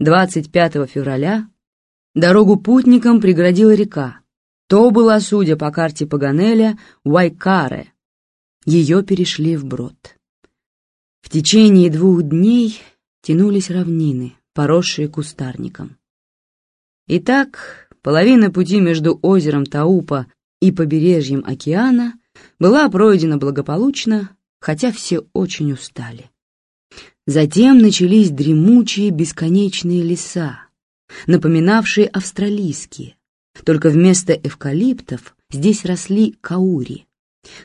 25 февраля дорогу путникам преградила река. То была, судя по карте Паганеля, Уайкаре. Ее перешли вброд. В течение двух дней тянулись равнины, поросшие кустарником. Итак, половина пути между озером Таупа и побережьем океана была пройдена благополучно, хотя все очень устали. Затем начались дремучие бесконечные леса, напоминавшие австралийские, только вместо эвкалиптов здесь росли каури.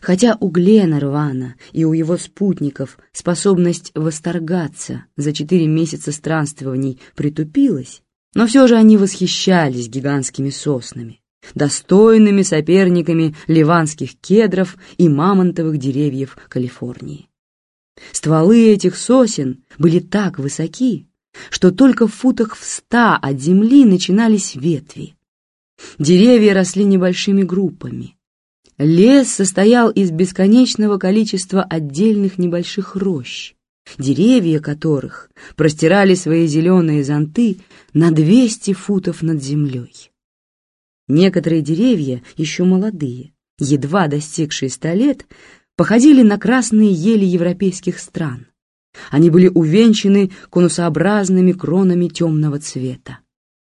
Хотя у Гленарвана и у его спутников способность восторгаться за четыре месяца странствований притупилась, но все же они восхищались гигантскими соснами, достойными соперниками ливанских кедров и мамонтовых деревьев Калифорнии. Стволы этих сосен были так высоки, что только в футах в ста от земли начинались ветви. Деревья росли небольшими группами. Лес состоял из бесконечного количества отдельных небольших рощ, деревья которых простирали свои зеленые зонты на 200 футов над землей. Некоторые деревья, еще молодые, едва достигшие ста лет, походили на красные ели европейских стран. Они были увенчаны конусообразными кронами темного цвета.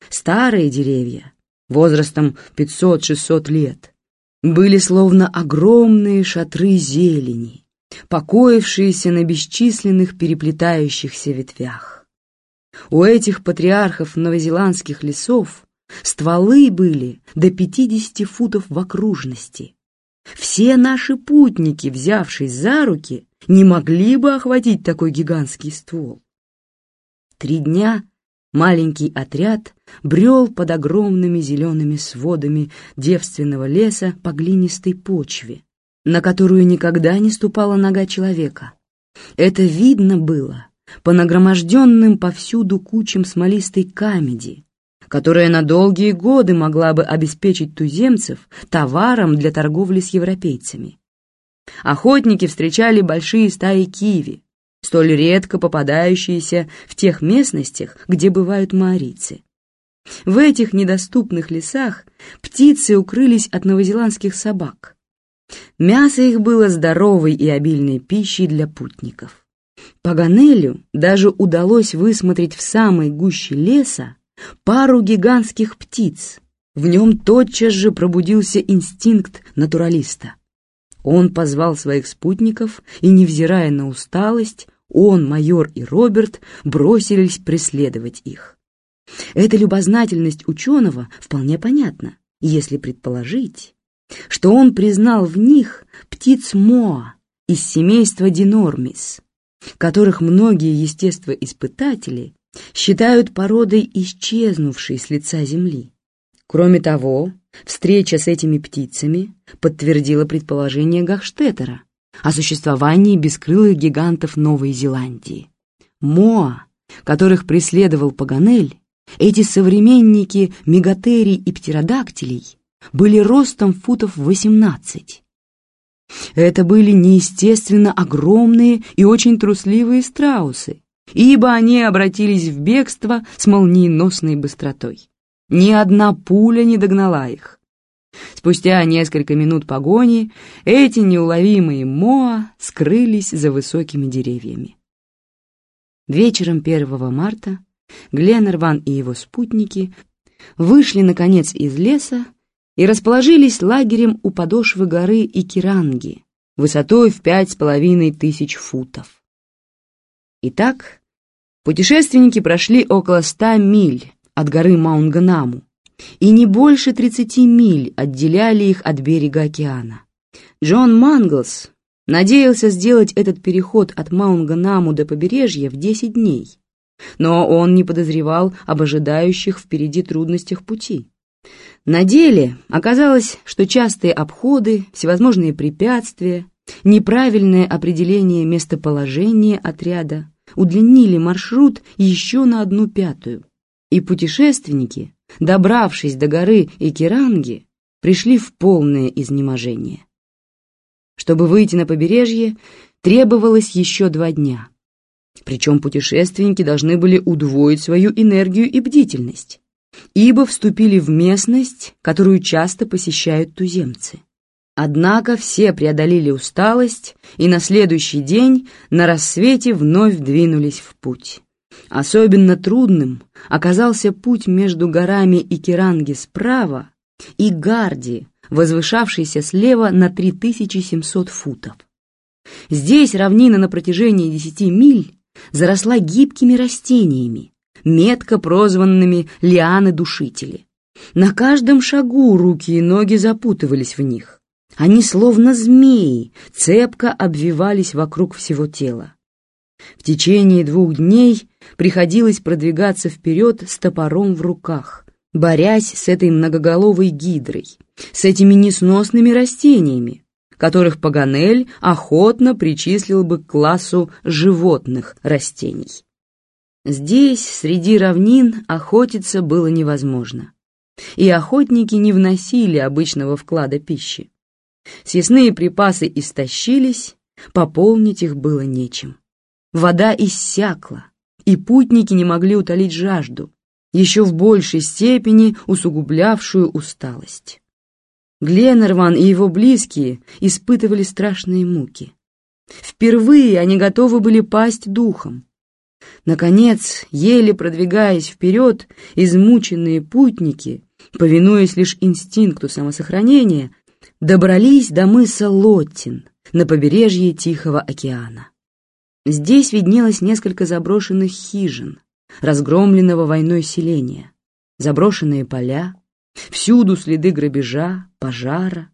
Старые деревья, возрастом 500-600 лет, были словно огромные шатры зелени, покоившиеся на бесчисленных переплетающихся ветвях. У этих патриархов новозеландских лесов стволы были до 50 футов в окружности, все наши путники, взявшись за руки, не могли бы охватить такой гигантский ствол. Три дня маленький отряд брел под огромными зелеными сводами девственного леса по глинистой почве, на которую никогда не ступала нога человека. Это видно было по нагроможденным повсюду кучам смолистой камеди, которая на долгие годы могла бы обеспечить туземцев товаром для торговли с европейцами. Охотники встречали большие стаи киви, столь редко попадающиеся в тех местностях, где бывают маорийцы. В этих недоступных лесах птицы укрылись от новозеландских собак. Мясо их было здоровой и обильной пищей для путников. Паганелю даже удалось высмотреть в самой гуще леса пару гигантских птиц. В нем тотчас же пробудился инстинкт натуралиста. Он позвал своих спутников, и, невзирая на усталость, он, майор и Роберт бросились преследовать их. Эта любознательность ученого вполне понятна, если предположить, что он признал в них птиц Моа из семейства Динормис, которых многие естествоиспытатели считают породой исчезнувшей с лица Земли. Кроме того, встреча с этими птицами подтвердила предположение Гахштеттера о существовании бескрылых гигантов Новой Зеландии. Моа, которых преследовал Паганель, эти современники мегатерий и птеродактилей были ростом футов 18. Это были неестественно огромные и очень трусливые страусы, ибо они обратились в бегство с молниеносной быстротой. Ни одна пуля не догнала их. Спустя несколько минут погони эти неуловимые Моа скрылись за высокими деревьями. Вечером 1 марта Гленнерван и его спутники вышли, наконец, из леса и расположились лагерем у подошвы горы Икиранги, высотой в пять с половиной тысяч футов. Итак, путешественники прошли около ста миль от горы Маунганаму, и не больше тридцати миль отделяли их от берега океана. Джон Манглс надеялся сделать этот переход от Маунганаму до побережья в десять дней, но он не подозревал об ожидающих впереди трудностях пути. На деле оказалось, что частые обходы, всевозможные препятствия, неправильное определение местоположения отряда удлинили маршрут еще на одну пятую, и путешественники, добравшись до горы Икеранги, пришли в полное изнеможение. Чтобы выйти на побережье, требовалось еще два дня. Причем путешественники должны были удвоить свою энергию и бдительность, ибо вступили в местность, которую часто посещают туземцы. Однако все преодолели усталость и на следующий день на рассвете вновь двинулись в путь. Особенно трудным оказался путь между горами Икеранги справа и Гарди, возвышавшийся слева на 3700 футов. Здесь равнина на протяжении 10 миль заросла гибкими растениями, метко прозванными лианы-душители. На каждом шагу руки и ноги запутывались в них. Они, словно змеи, цепко обвивались вокруг всего тела. В течение двух дней приходилось продвигаться вперед с топором в руках, борясь с этой многоголовой гидрой, с этими несносными растениями, которых Паганель охотно причислил бы к классу животных растений. Здесь, среди равнин, охотиться было невозможно, и охотники не вносили обычного вклада пищи. Съестные припасы истощились, пополнить их было нечем. Вода иссякла, и путники не могли утолить жажду, еще в большей степени усугублявшую усталость. Гленнерван и его близкие испытывали страшные муки. Впервые они готовы были пасть духом. Наконец, еле продвигаясь вперед, измученные путники, повинуясь лишь инстинкту самосохранения, добрались до мыса Лоттин на побережье Тихого океана. Здесь виднелось несколько заброшенных хижин, разгромленного войной селения, заброшенные поля, всюду следы грабежа, пожара.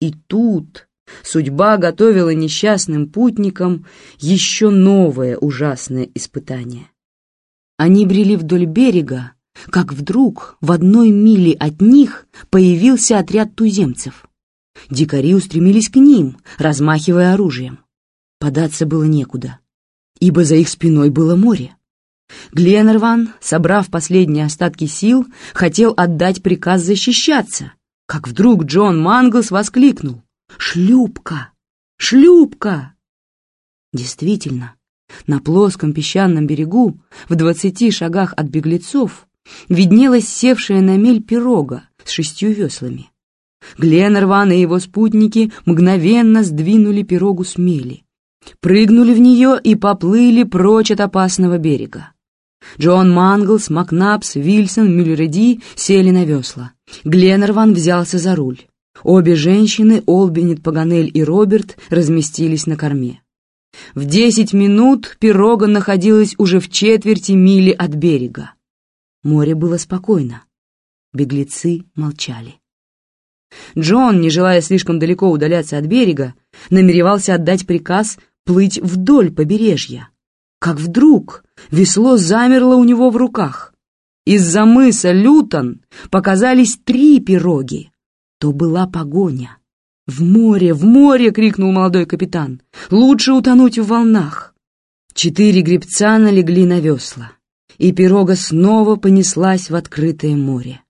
И тут судьба готовила несчастным путникам еще новое ужасное испытание. Они брели вдоль берега, как вдруг в одной миле от них появился отряд туземцев. Дикари устремились к ним, размахивая оружием. Податься было некуда, ибо за их спиной было море. Гленнерван, собрав последние остатки сил, хотел отдать приказ защищаться, как вдруг Джон Манглс воскликнул «Шлюпка! Шлюпка!» Действительно, на плоском песчаном берегу, в двадцати шагах от беглецов, виднелась севшая на мель пирога с шестью веслами. Гленнерван и его спутники мгновенно сдвинули пирогу с мели, прыгнули в нее и поплыли прочь от опасного берега. Джон Манглс, Макнапс, Вильсон, Мюллереди сели на весла. Гленнерван взялся за руль. Обе женщины, Олбинет, Паганель и Роберт, разместились на корме. В десять минут пирога находилась уже в четверти мили от берега. Море было спокойно. Беглецы молчали. Джон, не желая слишком далеко удаляться от берега, намеревался отдать приказ плыть вдоль побережья. Как вдруг весло замерло у него в руках. Из-за мыса Лютон показались три пироги. То была погоня. «В море, в море!» — крикнул молодой капитан. «Лучше утонуть в волнах!» Четыре гребца налегли на весла, и пирога снова понеслась в открытое море.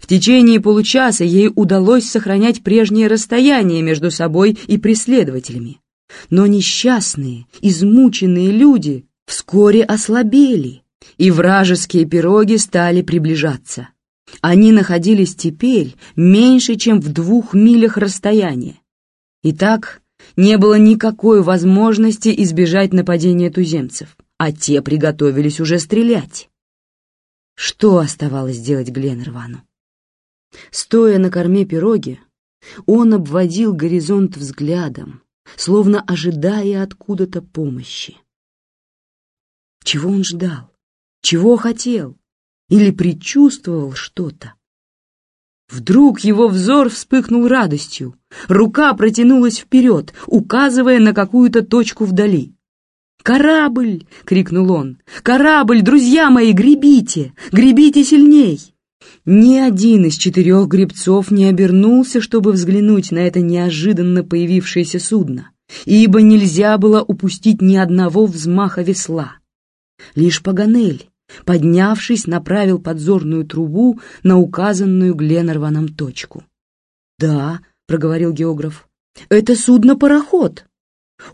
В течение получаса ей удалось сохранять прежнее расстояние между собой и преследователями. Но несчастные, измученные люди вскоре ослабели, и вражеские пироги стали приближаться. Они находились теперь меньше, чем в двух милях расстояния. Итак, не было никакой возможности избежать нападения туземцев, а те приготовились уже стрелять. Что оставалось делать Гленнервану? Стоя на корме пироги, он обводил горизонт взглядом, словно ожидая откуда-то помощи. Чего он ждал? Чего хотел? Или предчувствовал что-то? Вдруг его взор вспыхнул радостью. Рука протянулась вперед, указывая на какую-то точку вдали. «Корабль!» — крикнул он. «Корабль, друзья мои, гребите! Гребите сильней!» Ни один из четырех гребцов не обернулся, чтобы взглянуть на это неожиданно появившееся судно, ибо нельзя было упустить ни одного взмаха весла. Лишь Паганель, поднявшись, направил подзорную трубу на указанную Гленнерваном точку. «Да», — проговорил географ, — «это судно-пароход».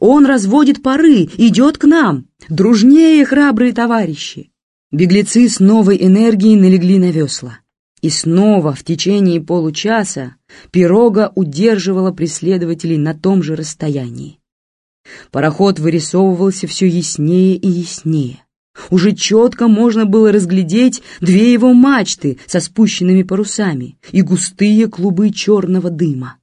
Он разводит пары, идет к нам! Дружнее, храбрые товарищи!» Беглецы с новой энергией налегли на весла. И снова в течение получаса пирога удерживала преследователей на том же расстоянии. Пароход вырисовывался все яснее и яснее. Уже четко можно было разглядеть две его мачты со спущенными парусами и густые клубы черного дыма.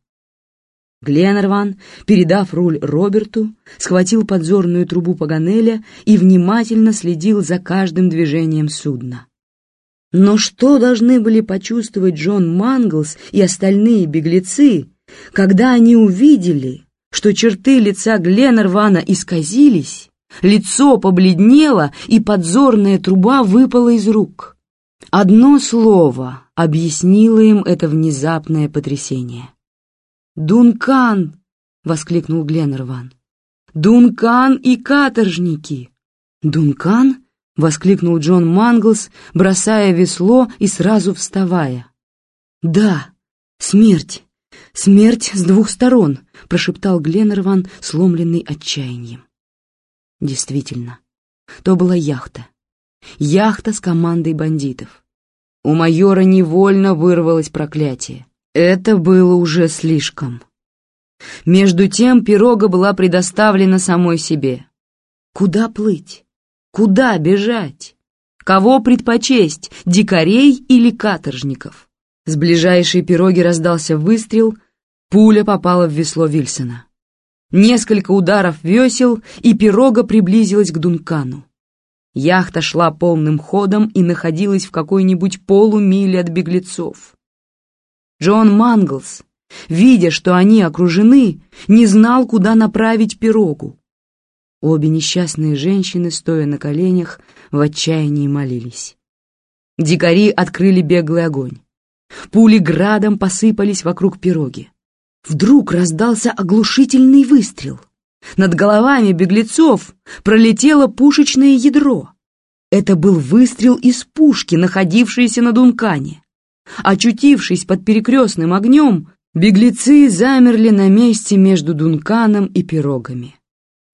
Гленнерван, передав руль Роберту, схватил подзорную трубу Паганеля и внимательно следил за каждым движением судна. Но что должны были почувствовать Джон Манглс и остальные беглецы, когда они увидели, что черты лица Гленнервана исказились, лицо побледнело и подзорная труба выпала из рук? Одно слово объяснило им это внезапное потрясение. «Дункан!» — воскликнул Гленнерван. «Дункан и каторжники!» «Дункан?» — воскликнул Джон Манглс, бросая весло и сразу вставая. «Да, смерть! Смерть с двух сторон!» — прошептал Гленнерван, сломленный отчаянием. Действительно, то была яхта. Яхта с командой бандитов. У майора невольно вырвалось проклятие. Это было уже слишком. Между тем пирога была предоставлена самой себе. Куда плыть? Куда бежать? Кого предпочесть, дикарей или каторжников? С ближайшей пироги раздался выстрел, пуля попала в весло Вильсона. Несколько ударов весел, и пирога приблизилась к Дункану. Яхта шла полным ходом и находилась в какой-нибудь полумиле от беглецов. Джон Манглс, видя, что они окружены, не знал, куда направить пирогу. Обе несчастные женщины, стоя на коленях, в отчаянии молились. Дикари открыли беглый огонь. Пули градом посыпались вокруг пироги. Вдруг раздался оглушительный выстрел. Над головами беглецов пролетело пушечное ядро. Это был выстрел из пушки, находившейся на Дункане. Очутившись под перекрестным огнем, беглецы замерли на месте между Дунканом и пирогами.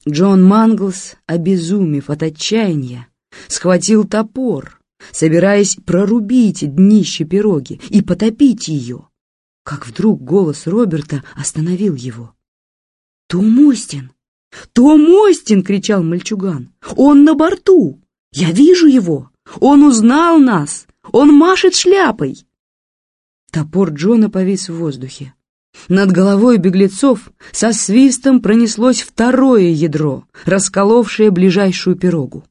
Джон Манглс, обезумев от отчаяния, схватил топор, собираясь прорубить днище пироги и потопить ее, как вдруг голос Роберта остановил его. «Том Остин! Том Остин!» — кричал мальчуган. «Он на борту! Я вижу его! Он узнал нас! Он машет шляпой!» Топор Джона повис в воздухе. Над головой беглецов со свистом пронеслось второе ядро, расколовшее ближайшую пирогу.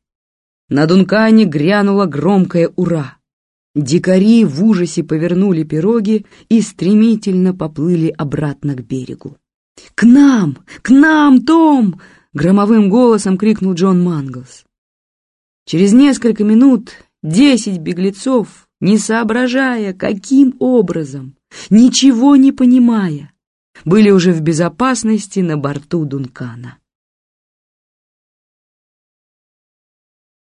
На Дункане грянуло громкое «Ура!». Дикари в ужасе повернули пироги и стремительно поплыли обратно к берегу. «К нам! К нам, Том!» — громовым голосом крикнул Джон Манглс. Через несколько минут десять беглецов не соображая, каким образом, ничего не понимая, были уже в безопасности на борту Дункана.